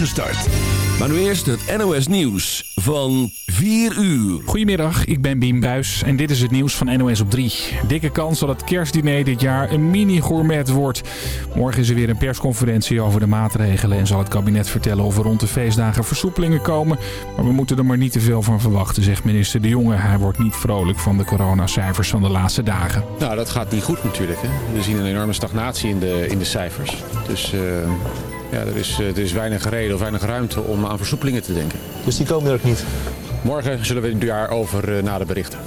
start. Maar nu eerst het NOS Nieuws van 4 uur. Goedemiddag, ik ben Biem Buis en dit is het nieuws van NOS op 3. Dikke kans dat het kerstdiner dit jaar een mini-gourmet wordt. Morgen is er weer een persconferentie over de maatregelen... en zal het kabinet vertellen of er rond de feestdagen versoepelingen komen. Maar we moeten er maar niet te veel van verwachten, zegt minister De Jonge. Hij wordt niet vrolijk van de coronacijfers van de laatste dagen. Nou, dat gaat niet goed natuurlijk. Hè. We zien een enorme stagnatie in de, in de cijfers. Dus... Uh... Ja, er is, er is weinig reden of weinig ruimte om aan versoepelingen te denken. Dus die komen er ook niet? Morgen zullen we het jaar over uh, nader berichten.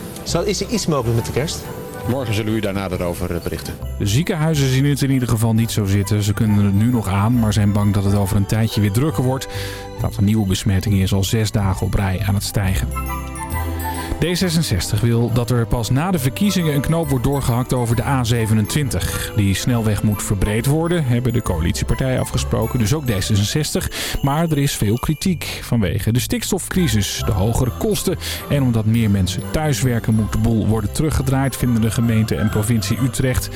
Is er iets mogelijk met de kerst? Morgen zullen we u daar nader over berichten. De ziekenhuizen zien het in ieder geval niet zo zitten. Ze kunnen het nu nog aan, maar zijn bang dat het over een tijdje weer drukker wordt. Het aantal nieuwe besmettingen is al zes dagen op rij aan het stijgen. D66 wil dat er pas na de verkiezingen een knoop wordt doorgehakt over de A27. Die snelweg moet verbreed worden, hebben de coalitiepartijen afgesproken, dus ook D66. Maar er is veel kritiek vanwege de stikstofcrisis, de hogere kosten... en omdat meer mensen thuiswerken moet de boel worden teruggedraaid... vinden de gemeente en provincie Utrecht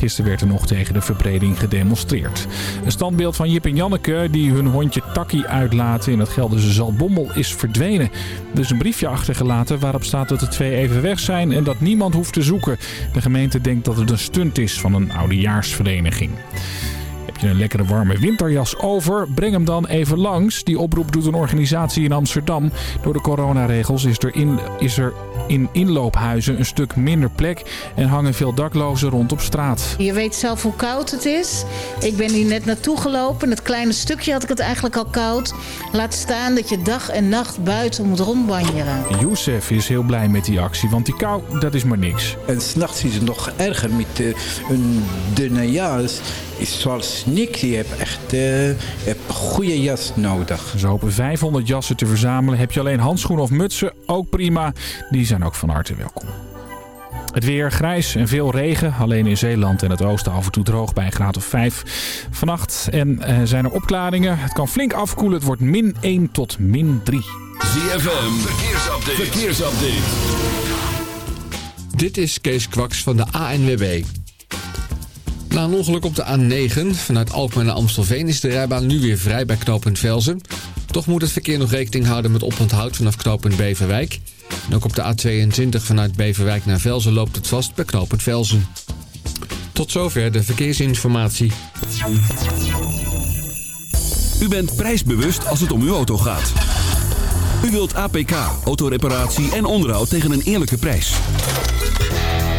Gisteren werd er nog tegen de verbreding gedemonstreerd. Een standbeeld van Jip en Janneke die hun hondje Takkie uitlaten in het Gelderse Zaltbommel is verdwenen. Er is een briefje achtergelaten waarop staat dat de twee even weg zijn en dat niemand hoeft te zoeken. De gemeente denkt dat het een stunt is van een oudejaarsvereniging je een lekkere warme winterjas over? Breng hem dan even langs. Die oproep doet een organisatie in Amsterdam. Door de coronaregels is er in, is er in inloophuizen een stuk minder plek en hangen veel daklozen rond op straat. Je weet zelf hoe koud het is. Ik ben hier net naartoe gelopen. Het kleine stukje had ik het eigenlijk al koud. Laat staan dat je dag en nacht buiten moet rondbanjeren. Youssef is heel blij met die actie, want die kou, dat is maar niks. En s'nachts is het nog erger met een dunne jas is zoals niks. Je hebt echt uh, een goede jas nodig. Ze hopen 500 jassen te verzamelen. Heb je alleen handschoenen of mutsen? Ook prima. Die zijn ook van harte welkom. Het weer grijs en veel regen. Alleen in Zeeland en het oosten af en toe droog bij een graad of 5. Vannacht en, uh, zijn er opklaringen. Het kan flink afkoelen. Het wordt min 1 tot min 3. ZFM, verkeersupdate. verkeersupdate. Dit is Kees Kwaks van de ANWB. Na een ongeluk op de A9 vanuit Alkmaar naar Amstelveen is de rijbaan nu weer vrij bij knooppunt Velzen. Toch moet het verkeer nog rekening houden met oponthoud vanaf knooppunt Beverwijk. En ook op de A22 vanuit Beverwijk naar Velzen loopt het vast bij knooppunt Velzen. Tot zover de verkeersinformatie. U bent prijsbewust als het om uw auto gaat. U wilt APK, autoreparatie en onderhoud tegen een eerlijke prijs.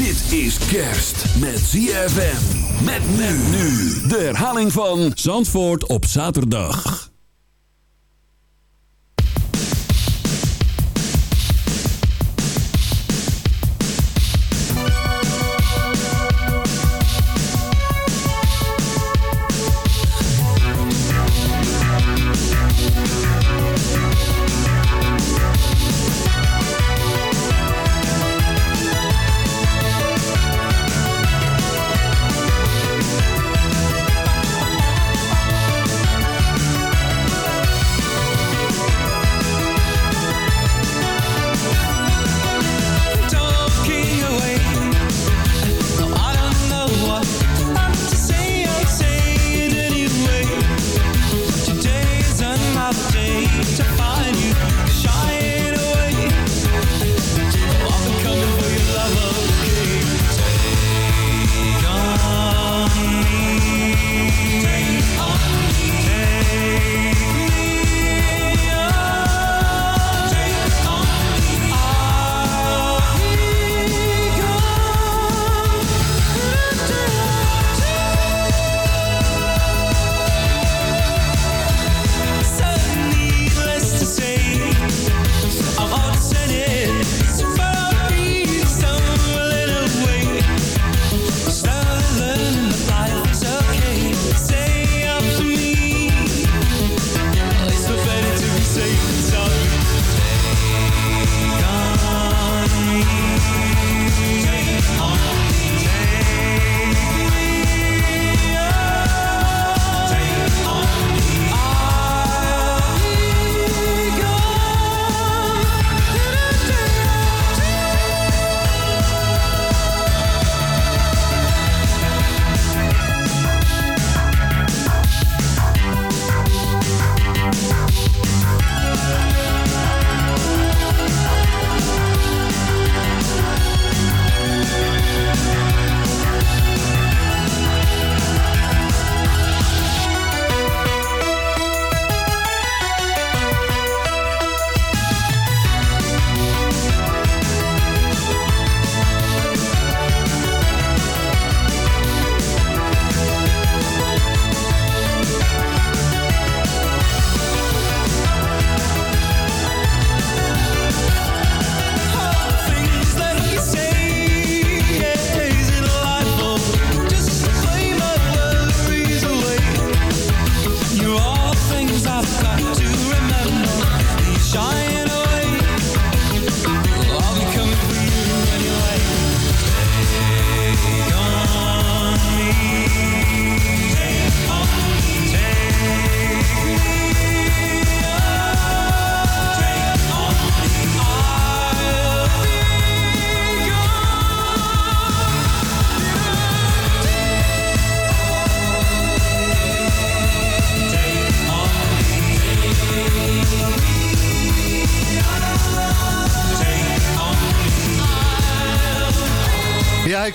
Dit is kerst met ZFM. Met men nu. De herhaling van Zandvoort op zaterdag.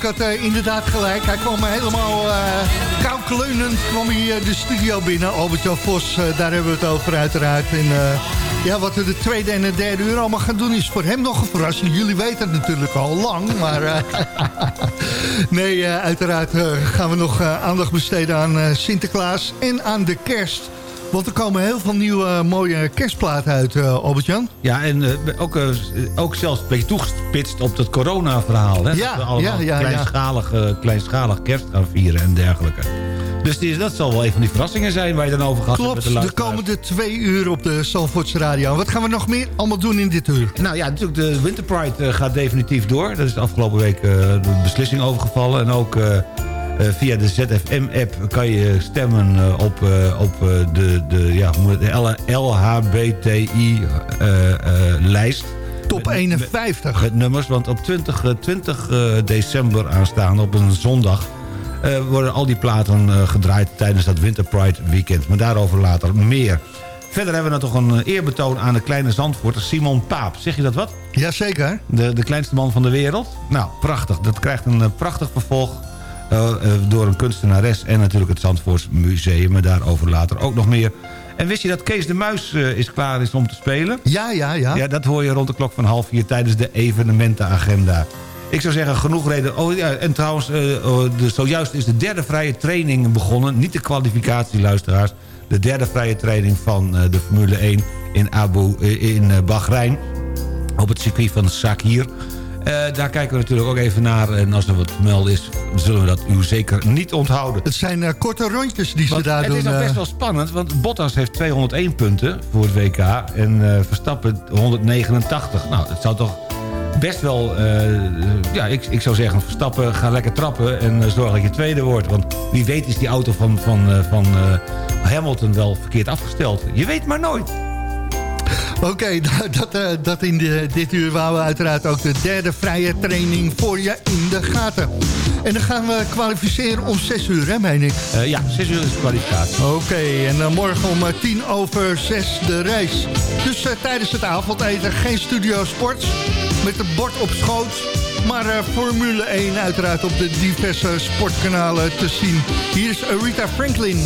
Had eh, inderdaad gelijk. Hij kwam helemaal uh, koukleunend kwam hij, de studio binnen. Albert-Jan Vos, daar hebben we het over uiteraard. En ja, wat we de tweede en de derde uur allemaal gaan doen... is voor hem nog een verrassing. Jullie weten het natuurlijk al lang, maar... nee, uiteraard gaan we nog aandacht besteden aan Sinterklaas en aan de kerst... Want er komen heel veel nieuwe eh, mooie kerstplaten uit, uh, Albert-Jan. Ja, en uh, ook, uh, ook zelfs een beetje toegespitst op het corona-verhaal. Hè? Ja, dat we allemaal ja, ja, kleinschalig, kleinschalig kerst gaan vieren en dergelijke. Dus die, dat zal wel een van die verrassingen zijn waar je dan over gaat Klopt, met de, de komende twee uur op de Zandvoortse Radio. Wat gaan we nog meer allemaal doen in dit uur? Nou ja, natuurlijk de Winter Pride gaat definitief door. Dat is de afgelopen week de beslissing overgevallen. En ook... Uh, via de ZFM-app kan je stemmen uh, op, uh, op de, de, ja, de LHBTI-lijst. Top 51. Met nummers, want op 20, 20 december aanstaan, op een zondag... worden al die platen gedraaid tijdens dat Winter Pride weekend. Maar daarover later meer. Verder hebben we nog een eerbetoon aan de kleine Zandvoorter Simon Paap. Zeg je dat wat? Jazeker. De, de kleinste man van de wereld. Nou, prachtig. Dat krijgt een prachtig vervolg door een kunstenares en natuurlijk het Zandvoorts Museum. Maar daarover later ook nog meer. En wist je dat Kees de Muis uh, is klaar is om te spelen? Ja, ja, ja. Ja, dat hoor je rond de klok van half vier tijdens de evenementenagenda. Ik zou zeggen, genoeg reden. Oh ja, en trouwens, uh, de, zojuist is de derde vrije training begonnen. Niet de kwalificatie, luisteraars. De derde vrije training van de Formule 1 in, Abu, in Bahrein. Op het circuit van Sakir. Uh, daar kijken we natuurlijk ook even naar. En als er wat te melden is, zullen we dat u zeker niet onthouden. Het zijn uh, korte rondjes die want ze daar het doen. Het is nog best wel spannend, want Bottas heeft 201 punten voor het WK... en uh, Verstappen 189. Nou, het zou toch best wel... ja, ik, ik zou zeggen, Verstappen, ga lekker trappen... en zorg dat je tweede wordt. Want wie weet is die auto van, van, van Hamilton wel verkeerd afgesteld. Je weet maar nooit. Oké, okay, dat, uh, dat in de, dit uur wouden we uiteraard ook de derde vrije training voor je in de gaten. En dan gaan we kwalificeren om 6 uur, hè, meen ik? Uh, ja, 6 uur is de kwalificatie. Oké, okay, en uh, morgen om tien over 6 de reis. Dus tijdens het avondeten geen studio sports met het bord op schoot. Maar Formule 1 uiteraard op de diverse sportkanalen te zien. Hier is Rita Franklin.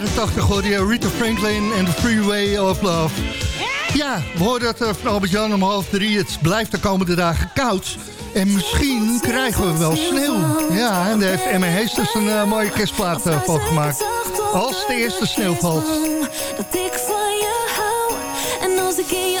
Jaren 80 hoorde je Rita Franklin en The Freeway of Love. Ja, we hoorden het eh, van Albert-Jan om half drie. Het blijft de komende dagen koud. En misschien krijgen we wel sneeuw. Ja, en daar heeft Emma Heesters een eh, mooie kerstplaat eh, van gemaakt. Als de eerste sneeuw valt. Dat ik van je hou. En als ik in je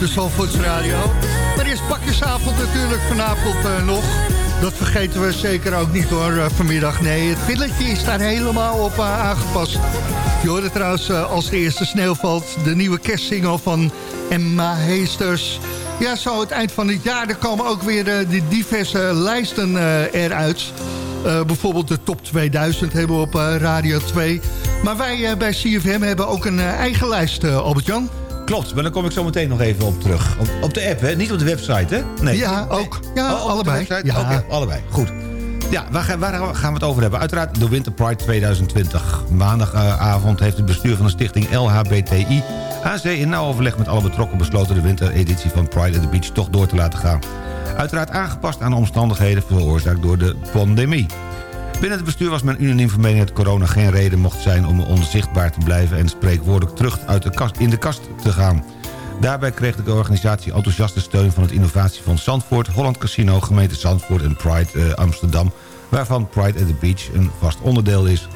de Zandvoorts Radio. Er is pakjesavond natuurlijk vanavond eh, nog. Dat vergeten we zeker ook niet hoor, eh, vanmiddag. Nee, het villetje is daar helemaal op eh, aangepast. Je hoorde trouwens als de eerste sneeuw valt... de nieuwe kerstsingle van Emma Heesters. Ja, zo het eind van het jaar, er komen ook weer de diverse lijsten eruit... Bijvoorbeeld de top 2000 hebben we op Radio 2. Maar wij bij CFM hebben ook een eigen lijst, Albert-Jan. Klopt, maar daar kom ik zo meteen nog even op terug. Op, op de app, hè? Niet op de website, hè? Nee. Ja, ook. Ja, Oh, de allebei. Ja. Oké, allebei. Goed. Ja, waar, gaan- waar gaan we het over hebben? Uiteraard de Winter Pride 2020. Maandagavond heeft het bestuur van de stichting LHBTI... AC in nauw overleg met alle betrokken besloten... de wintereditie van Pride at the Beach toch door te laten gaan. Uiteraard aangepast aan de omstandigheden veroorzaakt door de pandemie. Binnen het bestuur was men unaniem van mening dat corona geen reden mocht zijn... om onzichtbaar te blijven en spreekwoordelijk terug uit de kast, in de kast te gaan. Daarbij kreeg de organisatie enthousiaste steun van het Innovatiefonds Zandvoort... Holland Casino, gemeente Zandvoort en Pride eh, Amsterdam... waarvan Pride at the Beach een vast onderdeel is.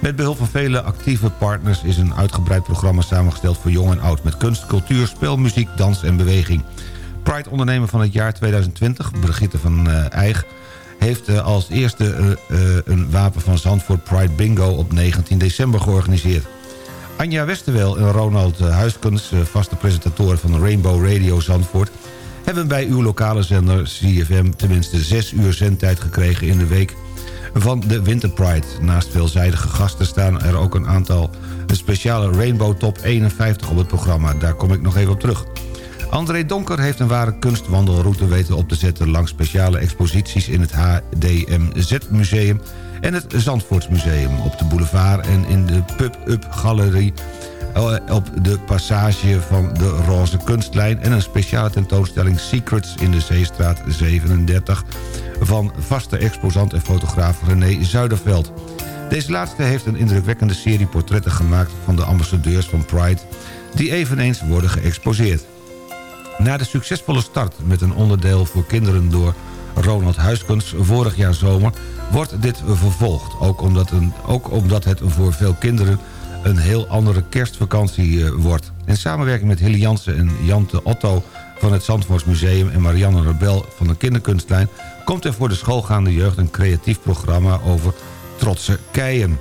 Met behulp van vele actieve partners is een uitgebreid programma samengesteld voor jong en oud... met kunst, cultuur, spel, muziek, dans en beweging. Pride ondernemer van het jaar 2020, Brigitte van eh Eijg heeft eh, als eerste eh, eh, een wapen van Zandvoort Pride Bingo op 19 december georganiseerd. Anja Westerwel en Ronald Huiskens, vaste presentatoren van Rainbow Radio Zandvoort... hebben bij uw lokale zender CFM tenminste zes uur zendtijd gekregen in de week van de Winter Pride. Naast veelzijdige gasten staan er ook een aantal speciale Rainbow Top 51 op het programma. Daar kom ik nog even op terug. André Donker heeft een ware kunstwandelroute weten op te zetten... langs speciale exposities in het HDMZ-museum en het Zandvoortsmuseum. Op de boulevard en in de Pub-Up Galerie eh, op de passage van de Roze Kunstlijn... en een speciale tentoonstelling Secrets in de Zeestraat 37... van vaste exposant en fotograaf René Zuiderveld. Deze laatste heeft een indrukwekkende serie portretten gemaakt... van de ambassadeurs van Pride... die eveneens worden geëxposeerd. Na de succesvolle start met een onderdeel voor kinderen door Ronald Huiskens vorig jaar zomer... wordt dit vervolgd, ook omdat, ook omdat het voor veel kinderen een heel andere kerstvakantie eh, wordt. In samenwerking met Hilly Jansen en Jante Otto van het Zandvoortsmuseum... en Marianne Rebel van de Kinderkunstlijn... komt er voor de schoolgaande jeugd een creatief programma over trotse keien.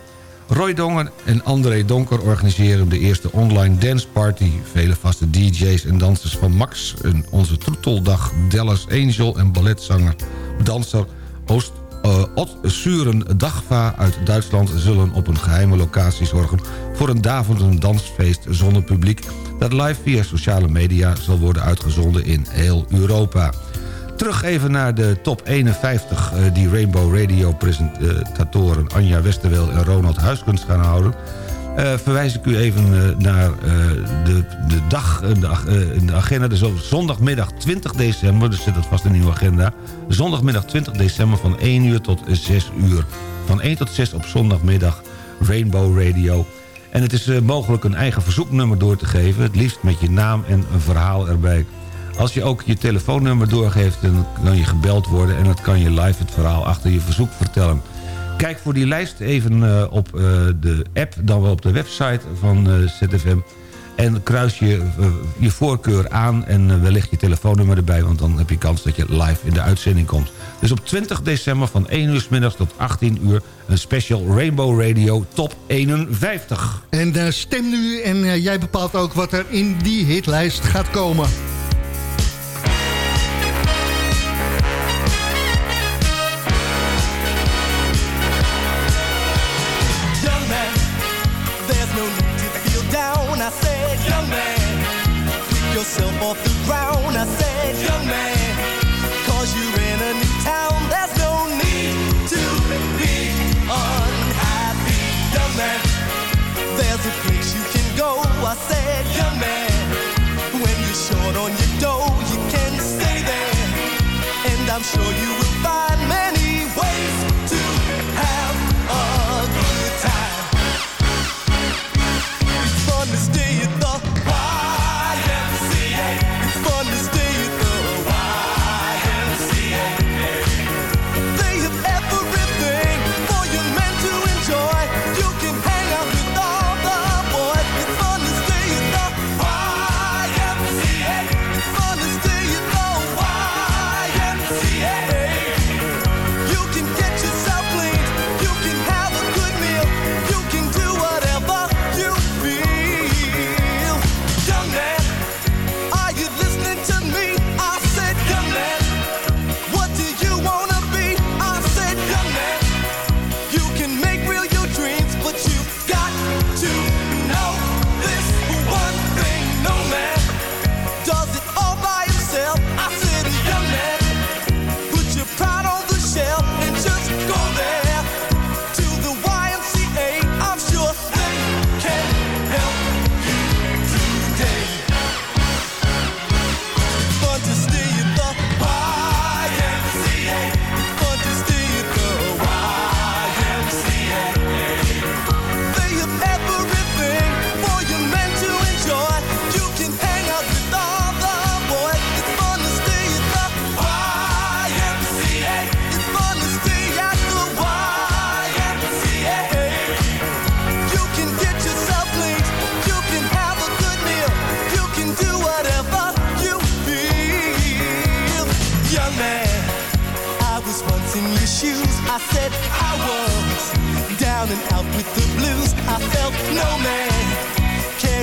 Roy Dongen en André Donker organiseren de eerste online danceparty. Vele vaste DJ's en dansers van Max, en onze troeteldag Dallas Angel en balletzanger danser Oost uh, Ot Suren Dagva uit Duitsland zullen op een geheime locatie zorgen... voor een daverend dansfeest zonder publiek... dat live via sociale media zal worden uitgezonden in heel Europa. Terug even naar de top 51 uh, die Rainbow Radio presentatoren Anja Westerwel en Ronald Huiskunst gaan houden. Uh, verwijs ik u even uh, naar de, de dag in de, in de agenda. Dus op zondagmiddag 20 december, dus zit het vast een nieuwe agenda. Zondagmiddag 20 december van 1 uur tot 6 uur. Van 1 tot 6 op zondagmiddag Rainbow Radio. En het is mogelijk een eigen verzoeknummer door te geven. Het liefst met je naam en een verhaal erbij. Als je ook je telefoonnummer doorgeeft, dan kan je gebeld worden... en dan kan je live het verhaal achter je verzoek vertellen. Kijk voor die lijst even uh, op uh, de app, dan wel op de website van uh, ZFM. En kruis je je voorkeur aan en wellicht je telefoonnummer erbij... want dan heb je kans dat je live in de uitzending komt. Dus op 20 december van 1 uur s middags tot 18 uur... een special Rainbow Radio Top 51. En stem nu en jij bepaalt ook wat er in die hitlijst gaat komen.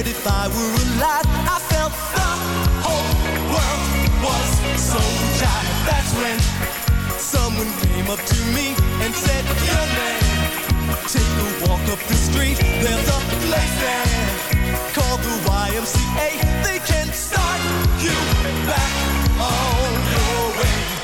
if I were alive, I felt the whole world was so jive. That's when someone came up to me and said, "Young man, Take a walk up the street, there's a place there called the YMCA. They can start you back oh, on your way.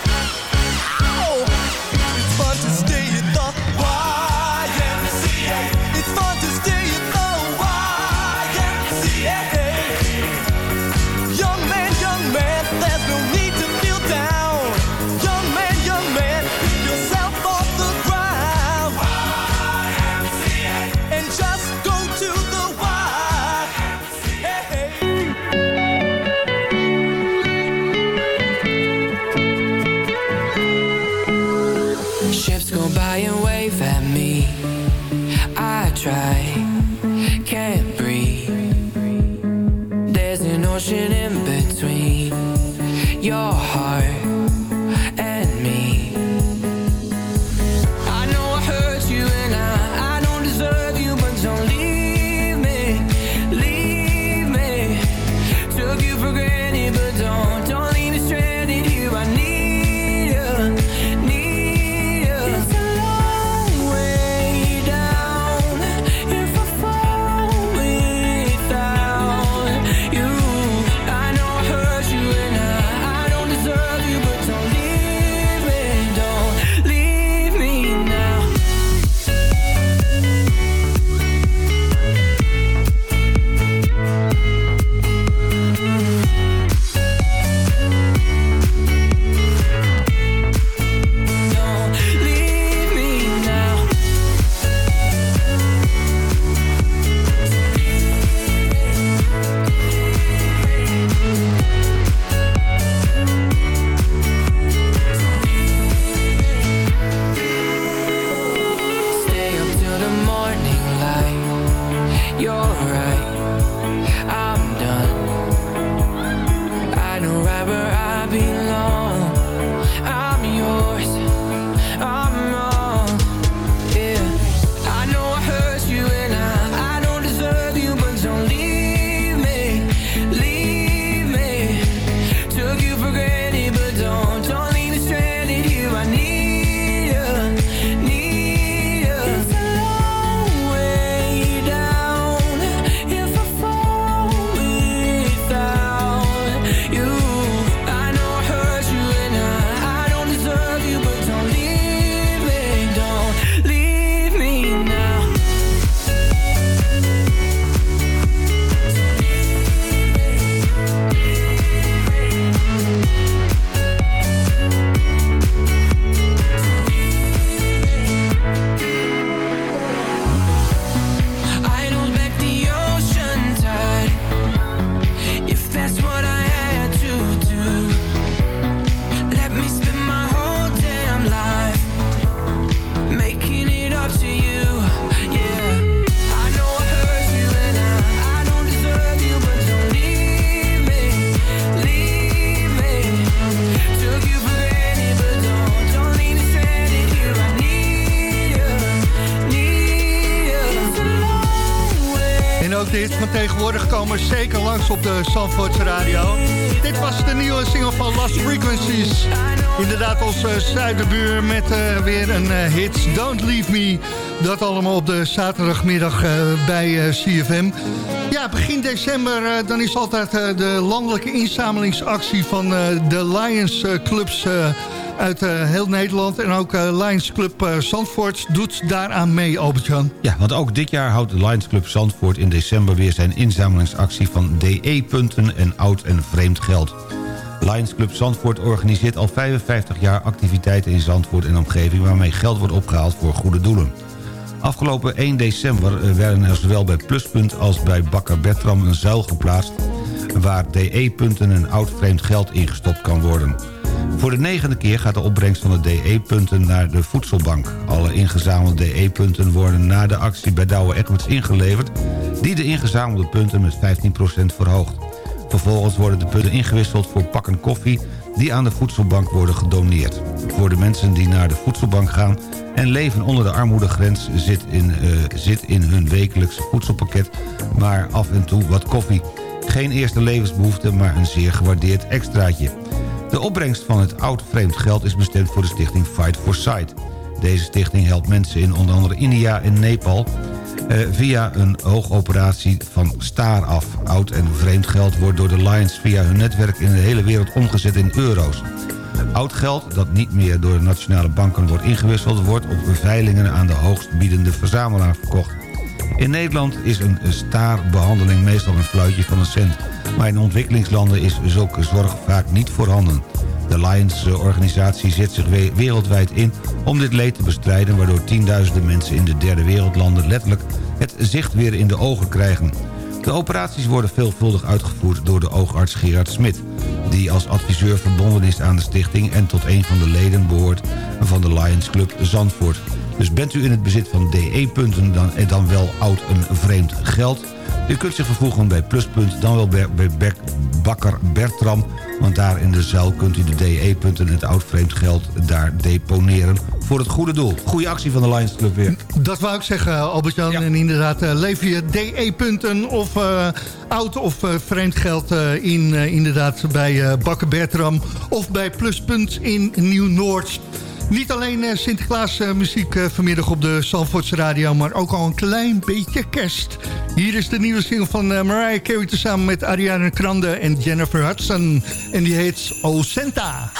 Zeker langs op de Zandvoortse radio. Dit was de nieuwe single van Lost Frequencies. Inderdaad, onze zuiderbuur met eh, weer een eh, hit. Don't Leave Me. Dat allemaal op de zaterdagmiddag eh, bij eh, CFM. Ja, begin december eh, dan is altijd eh, de landelijke inzamelingsactie van eh, de Lions eh, clubs... uit eh, heel Nederland en ook eh, Lions Club eh, Zandvoort doet daaraan mee, Albert-Jan. Ja, want ook dit jaar houdt Lions Club Zandvoort in december weer zijn inzamelingsactie van DE-punten en oud en vreemd geld. Lions Club Zandvoort organiseert al 55 jaar activiteiten in Zandvoort en omgeving waarmee geld wordt opgehaald voor goede doelen. Afgelopen 1 december werden er zowel bij Pluspunt als bij Bakker Bertram een zuil geplaatst waar DE-punten en oud vreemd geld ingestopt kan worden. Voor de negende keer gaat de opbrengst van de DE-punten naar de voedselbank. Alle ingezamelde DE-punten worden na de actie bij Douwe Egberts ingeleverd... die de ingezamelde punten met 15% verhoogt. Vervolgens worden de punten ingewisseld voor pakken koffie... die aan de voedselbank worden gedoneerd. Voor de mensen die naar de voedselbank gaan... en leven onder de armoedegrens zit in, eh, zit in hun wekelijkse voedselpakket... maar af en toe wat koffie. Geen eerste levensbehoefte, maar een zeer gewaardeerd extraatje. De opbrengst van het oud vreemd geld is bestemd voor de stichting Fight for Sight. Deze stichting helpt mensen in onder andere India en Nepal... eh, via een hoogoperatie van staar af. Oud en vreemd geld wordt door de Lions via hun netwerk in de hele wereld omgezet in euro's. Oud geld dat niet meer door de nationale banken wordt ingewisseld... wordt op veilingen aan de hoogstbiedende verzamelaar verkocht. In Nederland is een staarbehandeling meestal een fluitje van een cent. Maar in ontwikkelingslanden is zulke zorg vaak niet voorhanden. De Lions-organisatie zet zich we- wereldwijd in om dit leed te bestrijden... waardoor tienduizenden mensen in de derde wereldlanden letterlijk het zicht weer in de ogen krijgen. De operaties worden veelvuldig uitgevoerd door de oogarts Gerard Smit... die als adviseur verbonden is aan de stichting... en tot een van de leden behoort van de Lions Club Zandvoort. Dus bent u in het bezit van DE-punten dan, dan wel oud en vreemd geld... u kunt zich vervoegen bij Pluspunt, dan wel bij, Bek- Bakker Bertram... want daar in de zaal kunt u de DE-punten en het oud vreemd geld daar deponeren... voor het goede doel. Goede actie van de Lions Club weer. Dat wou ik zeggen, Albert-Jan. En inderdaad, eh, lever je DE-punten of eh, oud of eh, vreemd geld eh, in... eh, inderdaad bij eh Bakker Bertram of bij Pluspunt in Nieuw-Noord. Niet alleen eh, Sinterklaas eh, muziek eh, vanmiddag op de Zandvoortse radio... maar ook al een klein beetje kerst. Hier is de nieuwe single van Mariah Carey... tezamen met Ariana Grande en Jennifer Hudson. En die heet O Santa.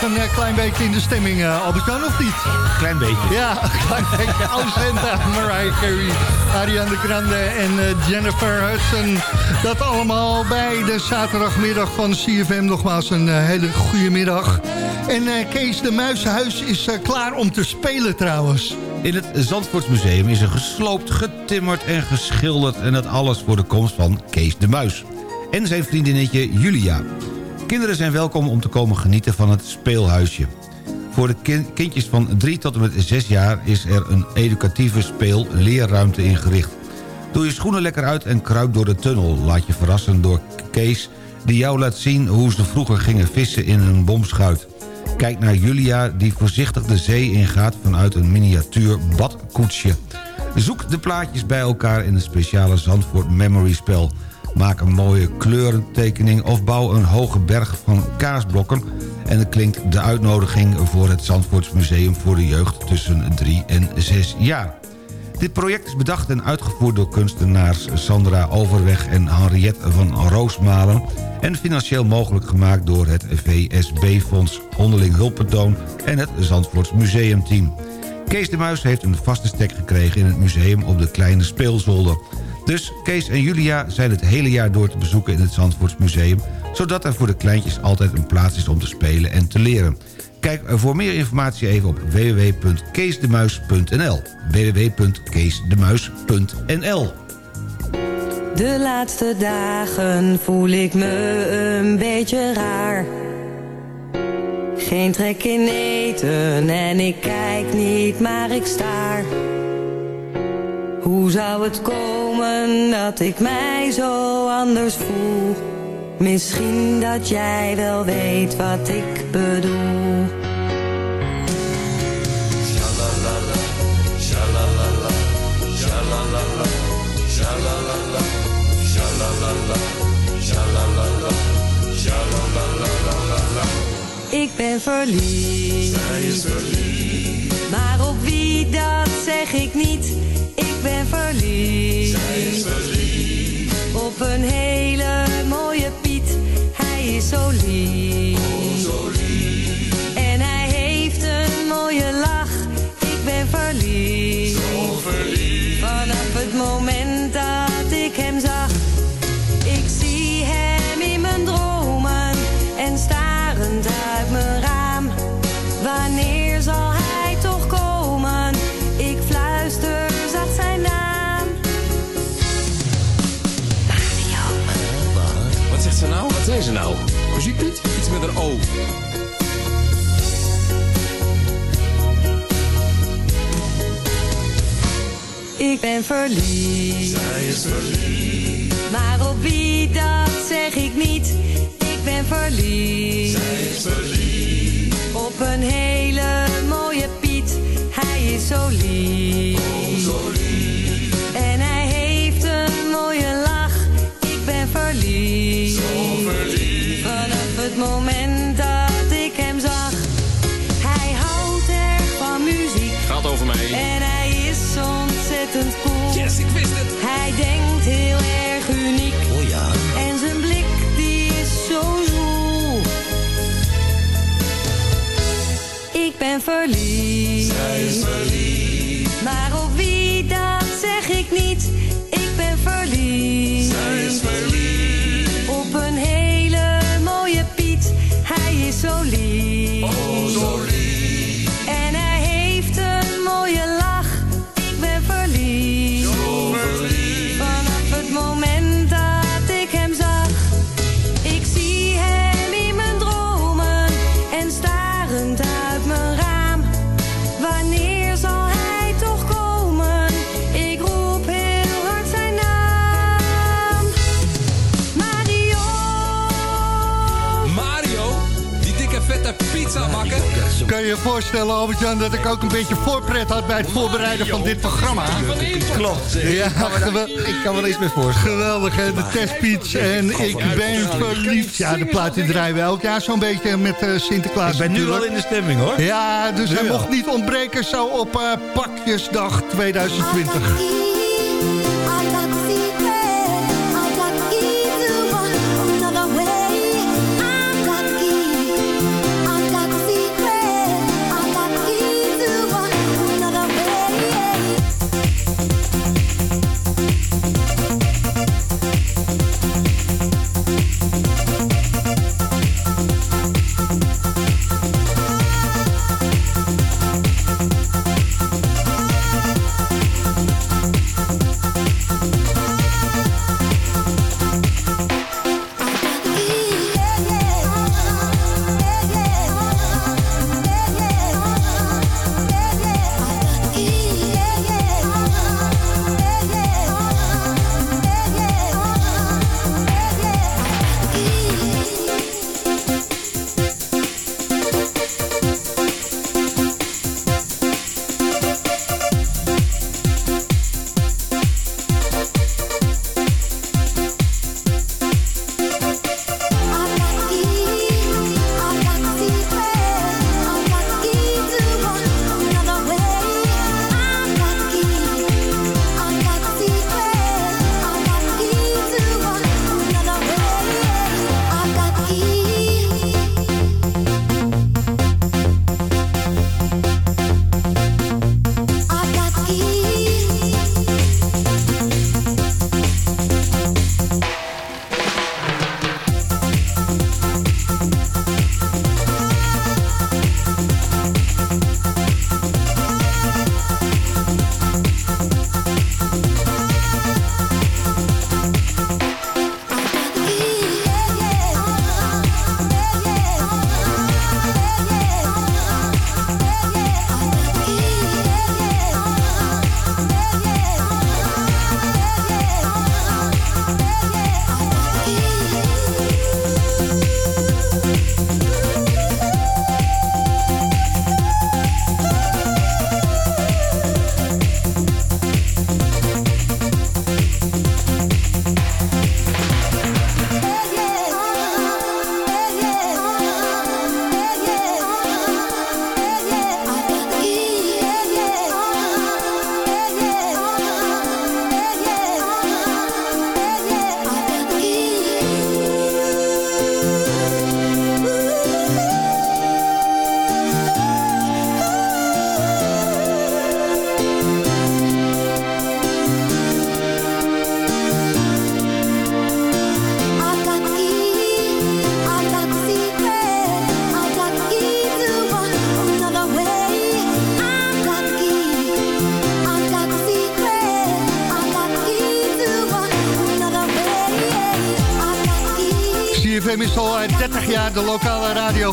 Toch een eh, klein beetje in de stemming, eh Albert-Jan, of niet? Klein beetje. Ja, een klein beetje. Ausenta, Mariah Carey, Ariana Grande en eh, Jennifer Hudson. Dat allemaal bij de zaterdagmiddag van CFM. Nogmaals een hele goede middag. En Kees de Muizenhuis is klaar om te spelen trouwens. In het Zandvoortsmuseum is er gesloopt, getimmerd en geschilderd... en dat alles voor de komst van Kees de Muis. En zijn vriendinnetje Julia. Kinderen zijn welkom om te komen genieten van het speelhuisje. Voor de kin- kindjes van 3 tot en met 6 jaar is er een educatieve speel-leerruimte ingericht. Doe je schoenen lekker uit en kruip door de tunnel. Laat je verrassen door Kees die jou laat zien hoe ze vroeger gingen vissen in een bomschuit. Kijk naar Julia die voorzichtig de zee ingaat vanuit een miniatuur badkoetsje. Zoek de plaatjes bij elkaar in een speciale Zandvoort Memory spel. Maak een mooie kleurentekening of bouw een hoge berg van kaasblokken... en het klinkt de uitnodiging voor het Zandvoortsmuseum voor de jeugd tussen 3 en 6 jaar. Dit project is bedacht en uitgevoerd door kunstenaars Sandra Overweg en Henriette van Roosmalen... en financieel mogelijk gemaakt door het VSB-fonds Onderling Hulpbetoon en het Zandvoorts Museumteam. Kees de Muis heeft een vaste stek gekregen in het museum op de Kleine Speelzolder. Dus Kees en Julia zijn het hele jaar door te bezoeken in het Zandvoortsmuseum... zodat er voor de kleintjes altijd een plaats is om te spelen en te leren. Kijk voor meer informatie even op www.keesdemuis.nl www.keesdemuis.nl De laatste dagen voel ik me een beetje raar. Geen trek in eten en ik kijk niet, maar ik staar. Hoe zou het komen dat ik mij zo anders voel? Misschien dat jij wel weet wat ik bedoel. Ik ben verliefd. Zij is verliefd. Maar op wie dat zeg ik niet. Ik ben verliefd. Zij is verliefd. Op een hele mooie Piet. Hij is zo lief. Oh, zo lief. En hij heeft een mooie lach. Ik ben verliefd. Zo verliefd. Ze nou? Muziek niet? Iets met een O. Ik ben verliefd. Zij is verliefd. Maar op wie dat zeg ik niet. Ik ben verliefd. Zij is verliefd. Op een hele mooie Piet. Hij is zo lief. Oh, zo lief. Verliefd. Zij is verliefd. Maar je voorstellen, Albert-Jan, dat ik ook een beetje voorpret had bij het voorbereiden van dit programma? Klopt. Ja, ik, kan me, gewel- daar- ik kan me er iets mee voorstellen. Geweldig, hè? De testpiets en ik ben verliefd. Ja, de plaat die draaien we elk jaar zo'n beetje met eh, Sinterklaas Ik ben nu al in de stemming, hoor. Ja, dus hij mocht niet ontbreken zo op eh, Pakjesdag 2020.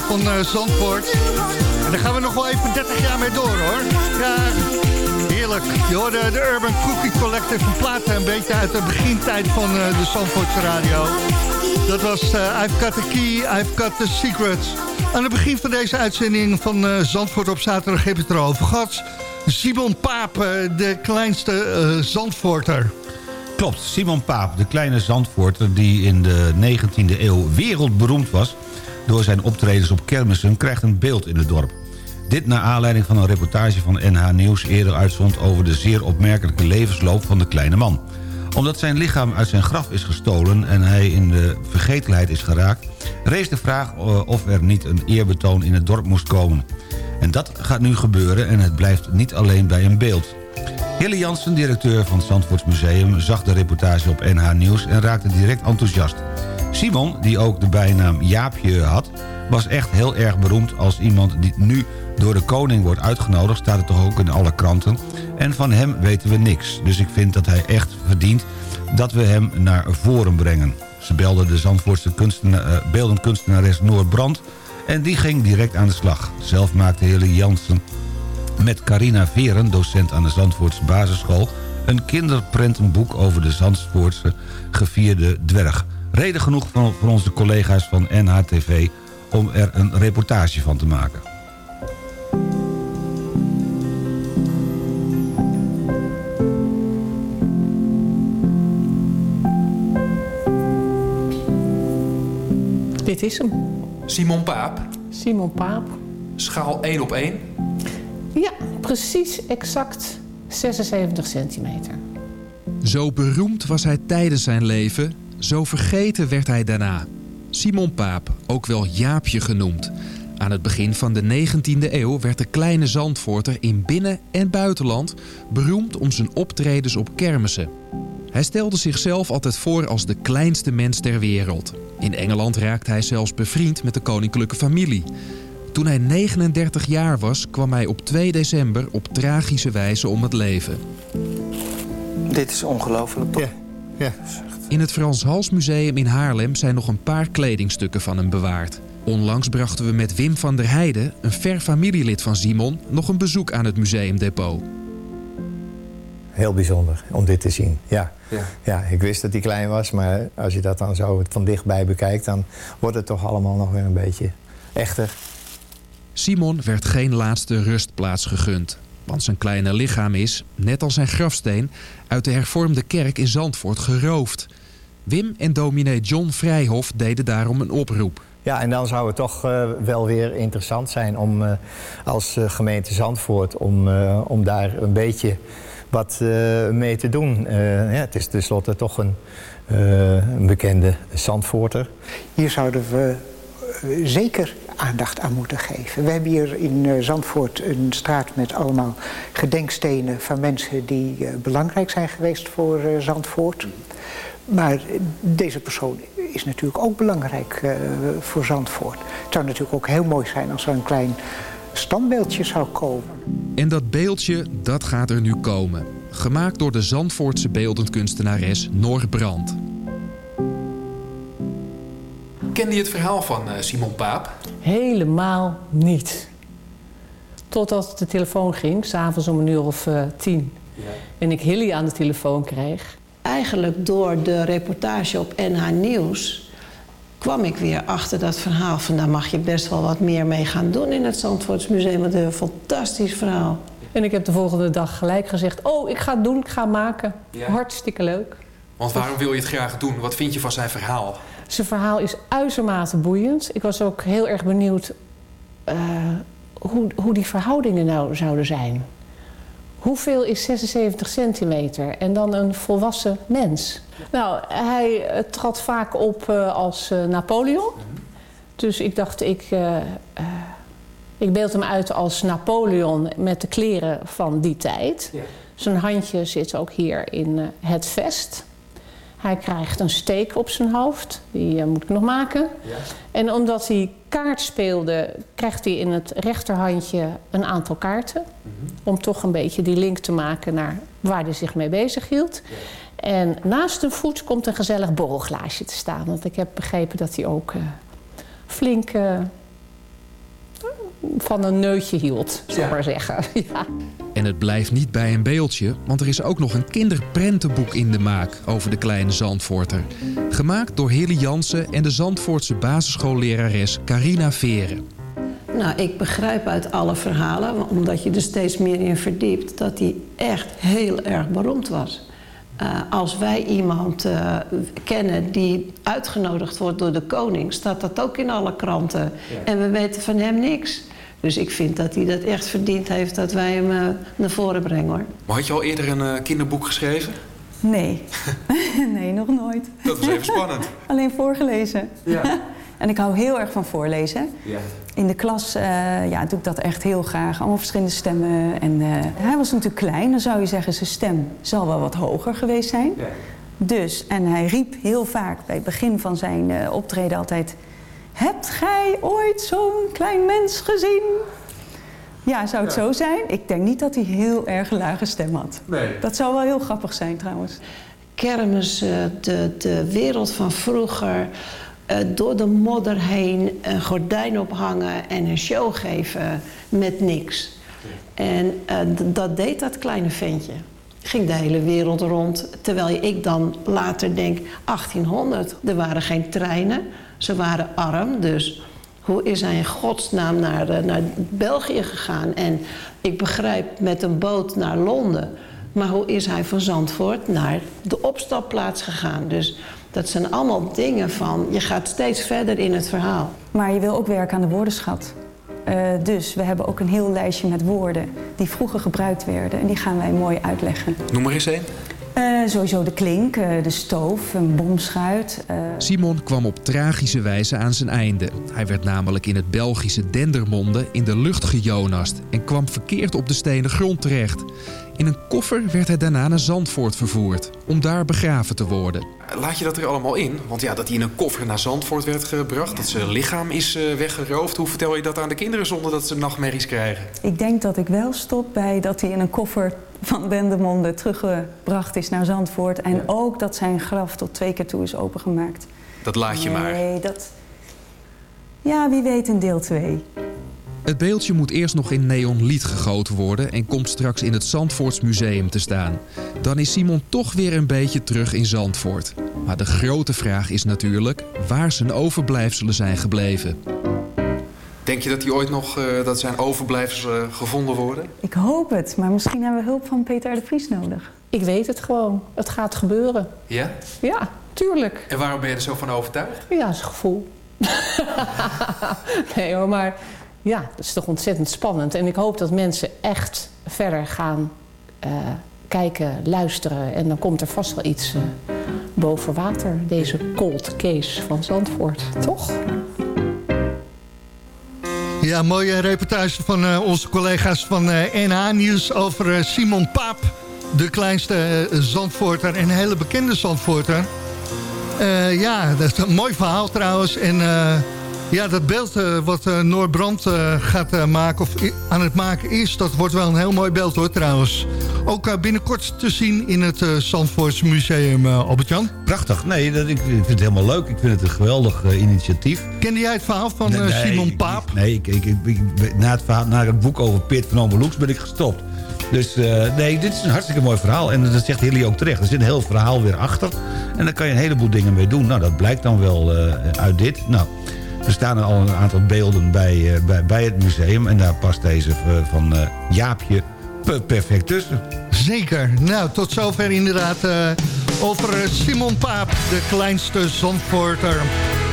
Van eh, Zandvoort. En daar gaan we nog wel even 30 jaar mee door hoor. Ja, heerlijk. Je hoorde de Urban Cookie Collective van platen een beetje uit de begintijd van eh, de Zandvoortse radio. Dat was eh, I've Got the Key, I've Got the Secrets. Aan het begin van deze uitzending van Zandvoort op zaterdag heb je het erover gehad. Simon Paap, de kleinste Zandvoorter. Klopt, Simon Paap, de kleine Zandvoorter die in de 19e eeuw wereldberoemd was... door zijn optredens op kermissen, krijgt een beeld in het dorp. Dit naar aanleiding van een reportage van NH Nieuws eerder uitzond... over de zeer opmerkelijke levensloop van de kleine man. Omdat zijn lichaam uit zijn graf is gestolen en hij in de vergetelheid is geraakt... rees de vraag eh, of er niet een eerbetoon in het dorp moest komen. En dat gaat nu gebeuren en het blijft niet alleen bij een beeld. Hille Jansen, directeur van het Zandvoorts Museum... zag de reportage op NH Nieuws en raakte direct enthousiast. Simon, die ook de bijnaam Jaapje had... was echt heel erg beroemd als iemand die nu door de koning wordt uitgenodigd... staat het toch ook in alle kranten. En van hem weten we niks. Dus ik vind dat hij echt verdient dat we hem naar voren brengen. Ze belde de Zandvoortse kunstenaar, eh, beeldend kunstenares Noor Brandt... en die ging direct aan de slag. Zelf maakte Hille Jansen met Carina Veren, docent aan de Zandvoortse basisschool... een kinderprentenboek over de Zandvoortse gevierde dwerg. Reden genoeg van- voor onze collega's van NHTV om er een reportage van te maken. Dit is hem. Simon Paap, Simon Paap. schaal 1 op 1. Ja, precies exact 76 centimeter. Zo beroemd was hij tijdens zijn leven, zo vergeten werd hij daarna. Simon Paap, ook wel Jaapje genoemd. Aan het begin van de 19e eeuw werd de kleine Zandvoorter in binnen- en buitenland beroemd om zijn optredens op kermissen. Hij stelde zichzelf altijd voor als de kleinste mens ter wereld. In Engeland raakte hij zelfs bevriend met de koninklijke familie. Toen hij 39 jaar was, kwam hij op 2 december op tragische wijze om het leven. Dit is ongelooflijk toch? Ja. In het Frans Hals Museum in Haarlem zijn nog een paar kledingstukken van hem bewaard. Onlangs brachten we met Wim van der Heijden, een ver familielid van Simon, nog een bezoek aan het museumdepot. Heel bijzonder om dit te zien, ja. Ja. ja. ik wist dat hij klein was, maar als je dat dan zo van dichtbij bekijkt... dan wordt het toch allemaal nog weer een beetje echter. Simon werd geen laatste rustplaats gegund. Want zijn kleine lichaam is, net als zijn grafsteen, uit de hervormde kerk in Zandvoort geroofd. Wim en dominee John Vrijhof deden daarom een oproep. Ja, en dan zou het toch eh, wel weer interessant zijn om eh, als eh, gemeente Zandvoort... Om, eh, om daar een beetje wat eh, mee te doen. Eh, ja, het is tenslotte toch een, eh, een bekende Zandvoorter. Hier zouden we zeker aandacht aan moeten geven. We hebben hier in eh, Zandvoort een straat met allemaal gedenkstenen van mensen die eh, belangrijk zijn geweest voor eh, Zandvoort. Maar deze persoon is natuurlijk ook belangrijk voor Zandvoort. Het zou natuurlijk ook heel mooi zijn als er een klein standbeeldje zou komen. En dat beeldje, dat gaat er nu komen. Gemaakt door de Zandvoortse beeldend kunstenares Noor Brandt. Kende je het verhaal van eh, Simon Paap? Helemaal niet. Totdat de telefoon ging, s'avonds om een uur of eh, tien. En ik Hilly aan de telefoon kreeg. Eigenlijk door de reportage op NH Nieuws kwam ik weer achter dat verhaal van daar mag je best wel wat meer mee gaan doen in het Zandvoortsmuseum. Want een fantastisch verhaal. En ik heb de volgende dag gelijk gezegd: Oh, ik ga het doen, ik ga het maken. Ja. Hartstikke leuk. Want waarom wil je het graag doen? Wat vind je van zijn verhaal? Zijn verhaal is uitermate boeiend. Ik was ook heel erg benieuwd eh, hoe, hoe die verhoudingen nou zouden zijn. Hoeveel is 76 centimeter en dan een volwassen mens? Nou, hij eh, trad vaak op eh, als Napoleon. Dus ik dacht, ik, ik beeld hem uit als Napoleon met de kleren van die tijd. Zijn handje zit ook hier in het vest. Hij krijgt een steek op zijn hoofd. Die eh, moet ik nog maken. En omdat hij kaart speelde, krijgt hij in het rechterhandje een aantal kaarten. Om toch een beetje die link te maken naar waar hij zich mee bezig hield. En naast een voet komt een gezellig borrelglaasje te staan. Want ik heb begrepen dat hij ook eh, flink eh, van een neutje hield, ik maar zeggen. Ja. En het blijft niet bij een beeldje, want er is ook nog een kinderprentenboek in de maak over de kleine Zandvoorter. Gemaakt door Hilly Jansen en de Zandvoortse basisschoollerares Carina Veren. Nou, ik begrijp uit alle verhalen, omdat je er steeds meer in verdiept, dat hij echt heel erg beroemd was. Eh, als wij iemand eh, kennen die uitgenodigd wordt door de koning, staat dat ook in alle kranten. En we weten van hem niks. Dus ik vind dat hij dat echt verdiend heeft dat wij hem eh, naar voren brengen hoor. Maar had je al eerder een eh, kinderboek geschreven? Nee. nee, nog nooit. Dat was even spannend. Alleen voorgelezen. Ja. en ik hou heel erg van voorlezen. Ja. In de klas eh, ja, doe ik dat echt heel graag. Allemaal verschillende stemmen. En, eh, hij was natuurlijk klein. Dan zou je zeggen, zijn stem zal wel wat hoger geweest zijn. Dus, en hij riep heel vaak bij het begin van zijn eh, optreden altijd... Hebt gij ooit zo'n klein mens gezien? Ja, zou het zo zijn? Ik denk niet dat hij heel erg een lage stem had. Nee. Dat zou wel heel grappig zijn trouwens. Kermis, eh, de, de wereld van vroeger, eh, door de modder heen een gordijn ophangen en een show geven met niks. En eh, dat deed dat kleine ventje. Ging de hele wereld rond. Terwijl ik dan later denk, 1800, er waren geen treinen. Ze waren arm, dus hoe is hij in godsnaam naar, eh, naar België gegaan? En ik begrijp met een boot naar Londen. Maar hoe is hij van Zandvoort naar de opstapplaats gegaan? Dus dat zijn allemaal dingen van, je gaat steeds verder in het verhaal. Maar je wil ook werken aan de woordenschat. Eh, dus we hebben ook een heel lijstje met woorden die vroeger gebruikt werden. En die gaan wij mooi uitleggen. Noem maar eens één. Eh, sowieso de klink, eh, de stoof, een bomschuit. eh, Simon kwam op tragische wijze aan zijn einde. Hij werd namelijk in het Belgische Dendermonde in de lucht gejonast en kwam verkeerd op de stenen grond terecht. In een koffer werd hij daarna naar Zandvoort vervoerd, om daar begraven te worden. Laat je dat er allemaal in? Want ja, dat hij in een koffer naar Zandvoort werd gebracht, dat zijn lichaam is eh, weggeroofd. Hoe vertel je dat aan de kinderen zonder dat ze nachtmerries krijgen? ik denk dat ik wel stop bij dat hij in een koffer van Dendermonde teruggebracht is naar Zandvoort. En ook dat zijn graf tot twee keer toe is opengemaakt. Dat laat je maar. Nee, dat... Ja, wie weet in deel 2. Het beeldje moet eerst nog in neonlied gegoten worden en komt straks in het Zandvoorts Museum te staan. Dan is Simon toch weer een beetje terug in Zandvoort. Maar de grote vraag is natuurlijk waar zijn overblijfselen zijn gebleven. Denk je dat hij ooit nog, eh, dat zijn overblijfsels eh, gevonden worden? Ik hoop het, maar misschien hebben we hulp van Peter de Vries nodig. Ik weet het gewoon. Het gaat gebeuren. Ja? Ja, tuurlijk. En waarom ben je er zo van overtuigd? Ja, dat is gevoel. nee hoor, maar ja, dat is toch ontzettend spannend. En ik hoop dat mensen echt verder gaan eh, kijken, luisteren. En dan komt er vast wel iets eh, boven water. Deze cold case van Zandvoort, toch? Ja, mooie reportage van eh, onze collega's van NH Nieuws over Simon Paap. De kleinste Zandvoorter en hele bekende Zandvoorter. Ja, dat is een mooi verhaal trouwens. En ja, dat beeld eh, wat eh Noorbrand eh, gaat maken of aan het maken is... dat wordt wel een heel mooi beeld hoor trouwens. Ook binnenkort te zien in het Zandvoorts Museum, Albert-Jan. Prachtig. Nee, dat, ik vind het helemaal leuk. Ik vind het een geweldig initiatief. Kende jij het verhaal van Nee, Simon Paap? Nee, ik, ik, ik- na, het verhaal, na het boek over Pit van Omeloeks ben ik gestopt. Dus nee, dit is een hartstikke mooi verhaal. En dat zegt Hilly ook terecht. Er zit een heel verhaal weer achter. En daar kan je een heleboel dingen mee doen. Nou, dat blijkt dan wel uit dit. Nou, er staan al een aantal beelden bij, eh, bij, bij het museum. En daar past deze eh, van eh, Jaapje per- perfect tussen. Zeker. Nou, tot zover inderdaad over Simon Paap, de kleinste Zandvoorter.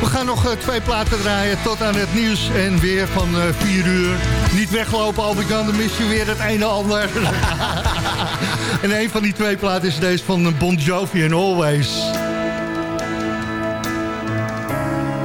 We gaan nog twee platen draaien tot aan het nieuws en weer van 4 uur. Niet weglopen, Albert-Jan, dan mis je weer het een en ander. en een van die twee platen is deze van Bon Jovi en Always.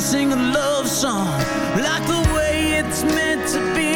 sing a love song like the way it's meant to be.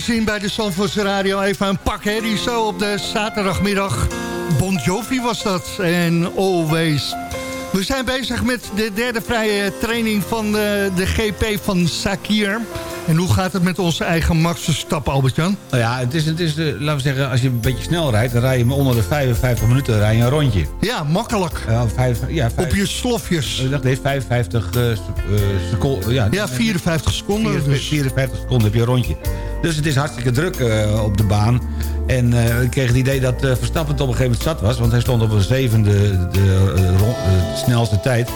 Zien bij de Zandvoortse Radio. Even een pak herrie zo op de zaterdagmiddag. Bon Jovi was dat. En Always. We zijn bezig met de derde vrije training van de, de GP van Sakir. En hoe gaat het met onze eigen Max Verstappen, Albert-Jan? Nou ja, het is, het is eh, laten we zeggen, als je een beetje snel rijdt... dan rij je onder de 55 minuten rij je een rondje. Ja, makkelijk. Ja, vijf, ja, vijf, Op je slofjes. Ik dacht, nee, 55 uh, seconden. Ja, Ja, 54 seconden. 54, Dus. 54 seconden heb je een rondje. Dus het is hartstikke druk eh, op de baan. En eh, ik kreeg het idee dat eh, Verstappen het op een gegeven moment zat was. Want hij stond op een zevende de, snelste tijd.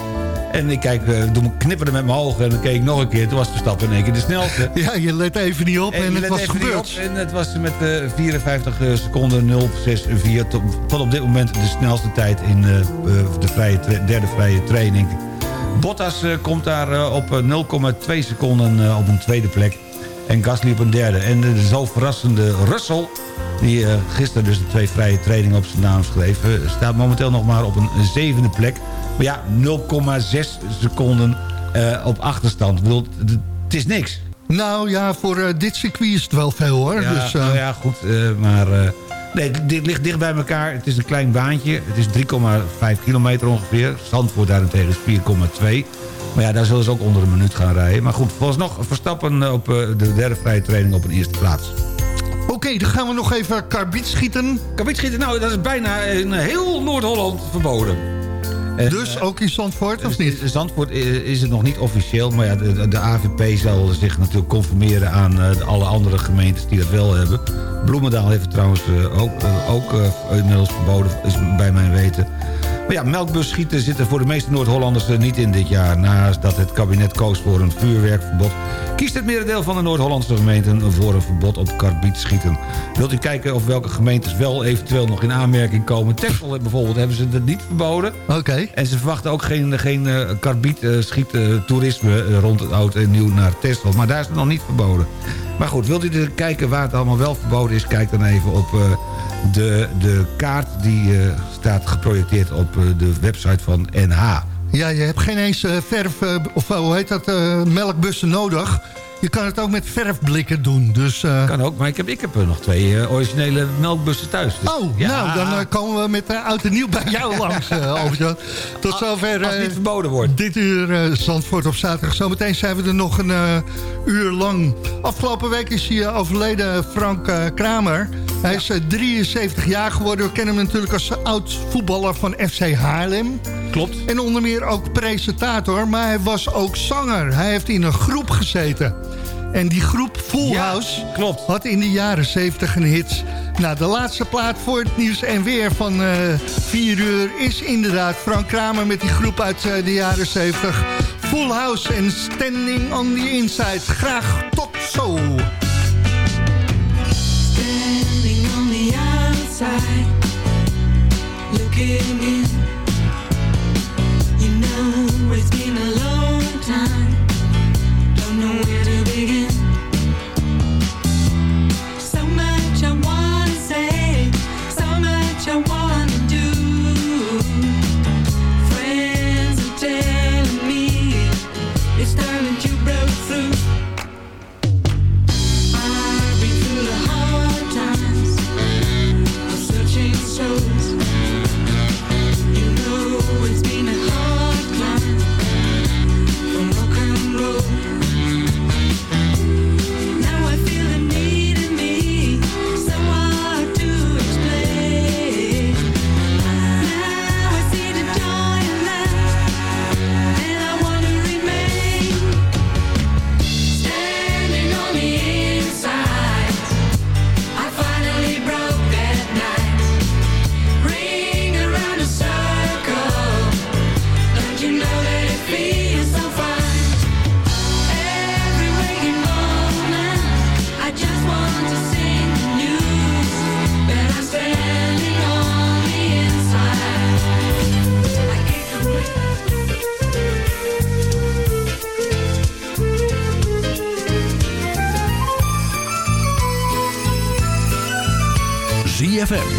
En ik kijk, doe me knipperde met mijn ogen en dan keek ik nog een keer. Toen was Verstappen in één keer de snelste. Ja, je let even niet op en, het was gebeurd. En het was met eh, 54 seconden 064 tot, tot op dit moment de snelste tijd in de vrije derde vrije training. Bottas komt daar op eh, 0,2 seconden op een tweede plek. En Gasly op een derde. En de zo verrassende Russell, die eh, gisteren dus de twee vrije trainingen op zijn naam schreef... eh, staat momenteel nog maar op een zevende plek. Maar ja, 0,6 seconden eh, op achterstand. Ik bedoel, het is niks. Nou ja, voor dit circuit is het wel veel hoor. Ja, dus, nou ja, goed. maar nee, dit ligt dicht bij elkaar. Het is een klein baantje. Het is 3,5 kilometer ongeveer. Zandvoort daarentegen is 4,2. Maar ja, daar zullen ze ook onder een minuut gaan rijden. Maar goed, vooralsnog Verstappen op eh, de derde vrije training op een eerste plaats. Oké, dan gaan we nog even karbiet schieten. Karbiet schieten, nou, dat is bijna in heel Noord-Holland verboden. En, Dus ook in Zandvoort, of niet? in Zandvoort is het nog niet officieel. Maar ja, de, de AVP zal zich natuurlijk conformeren aan eh, alle andere gemeentes die dat wel hebben. Bloemendaal heeft het trouwens eh, ook, eh, ook eh, inmiddels verboden, is bij mijn weten. Maar ja, melkbusschieten zit er voor de meeste Noord-Hollanders er niet in dit jaar. Naast dat het kabinet koos voor een vuurwerkverbod... kiest het merendeel van de Noord-Hollandse gemeenten voor een verbod op karbietschieten. Wilt u kijken of welke gemeentes wel eventueel nog in aanmerking komen? Texel bijvoorbeeld hebben ze het niet verboden. Oké. En ze verwachten ook geen, geen uh, karbietschiettoerisme uh, rond het oud en nieuw naar Texel. Maar daar is het nog niet verboden. Maar goed, wilt u kijken waar het allemaal wel verboden is... kijk dan even op uh, de, de kaart die uh, staat geprojecteerd op uh, de website van NH. Ja, je hebt geen eens uh, verf, of hoe heet dat, melkbussen nodig. Je kan het ook met verfblikken doen. Dus, uh... Kan ook, maar ik heb, ik heb nog twee uh, originele melkbussen thuis. Dus, oh, ja. nou, dan uh, komen we met oud en nieuw bij jou langs, uh, Tot zover... Als het niet verboden wordt. Dit uur Zandvoort op zaterdag. Zometeen zijn we er nog een uur lang. Afgelopen week is hier overleden Frank Kramer. Hij ja. is uh, 73 jaar geworden. We kennen hem natuurlijk als oud voetballer van FC Haarlem. Klopt. En onder meer ook presentator, maar hij was ook zanger. Hij heeft in een groep gezeten. En die groep Full ja, House klopt. had in de jaren 70 een hit. Nou, de laatste plaat voor het nieuws en weer van 4 uh, uur... is inderdaad Frank Kramer met die groep uit uh, de jaren 70. Full House en Standing on the Inside. Graag tot zo. Outside Looking in You know it's been a long time